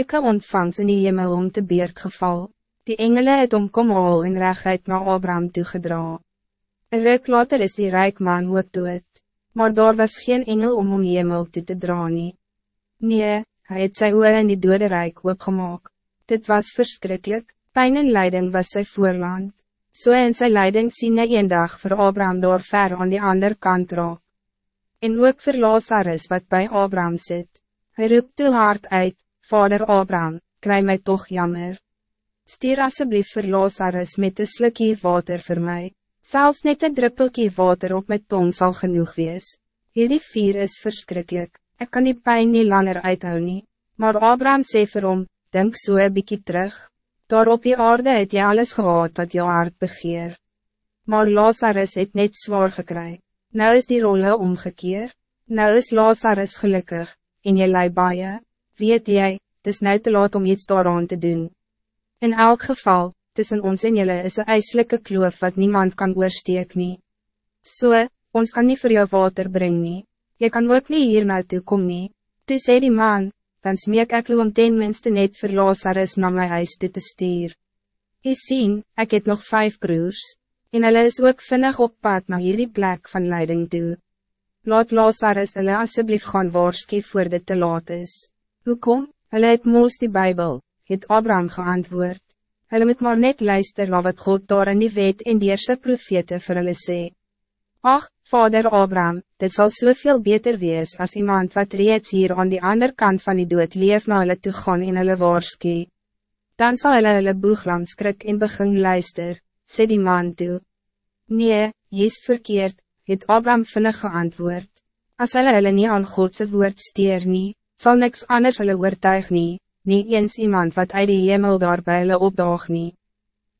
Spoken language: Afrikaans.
Ik heb ontvangs in die hemel om te beerd geval. Die engelen het om kom al in rechtheid naar Abraham toegedra. Een ruk later is die rijk man ook dood. Maar daar was geen engel om om hemel toe te dra nie. Nee, hij het sy oor in die dode rijk opgemaak. Dit was verschrikkelijk. pijn en leiding was sy voorland. So in sy leiding sien hy een dag vir Abraham door ver aan die ander kant raak. En ook vir Lazarus wat bij Abraham zit. Hij roept te hard uit, Vader Abraham, kry my toch jammer. Stier asseblief vir Lazarus met een slikkie water voor mij. Zelfs net een druppelkie water op mijn tong zal genoeg wees. Hierdie vier is verschrikkelijk. Ik kan die pijn niet langer uithou nie. Maar Abraham sê vir hom, denk so een bykie terug. Daar op die aarde het jy alles gehad wat jou hart begeer. Maar Lazarus het net zwaar gekry. Nou is die rolle omgekeer. Nou is Lazarus gelukkig, en jy lei baie. Weet jy, het is nou te laat om iets daaraan te doen. In elk geval, tussen ons en jullie is een ijselijke kloof wat niemand kan oorsteek nie. So, ons kan niet voor jou water brengen. nie. Jy kan ook niet hier naartoe kom nie. Toe sê die man, dan smeek ek u om ten minste net vir Lazarus na my huis toe te stuur. Jy sien, ek het nog vijf broers, en hulle is ook vinnig op pad na hierdie plek van leiding toe. Laat Lazarus hulle asseblief gaan waarskie voor dit te laat is. Hoekom? Hulle het moos die Bijbel, het Abraham geantwoord. Hulle moet maar net luister na wat God daar in die wet en die eerste profete vir hulle sê. Ach, vader Abraham, dit zal zoveel beter wees als iemand wat reeds hier aan die andere kant van die dood leef na hulle toe gaan en hulle waarskie. Dan zal hulle hulle boeglam skrik en begin luister, sê die man toe. Nee, jy is verkeerd, het Abraham vinnig geantwoord. As hulle hulle nie aan Godse woord steer nie, sal niks anders hulle oortuig nie, nie eens iemand wat uit die hemel daar by hulle opdaag nie.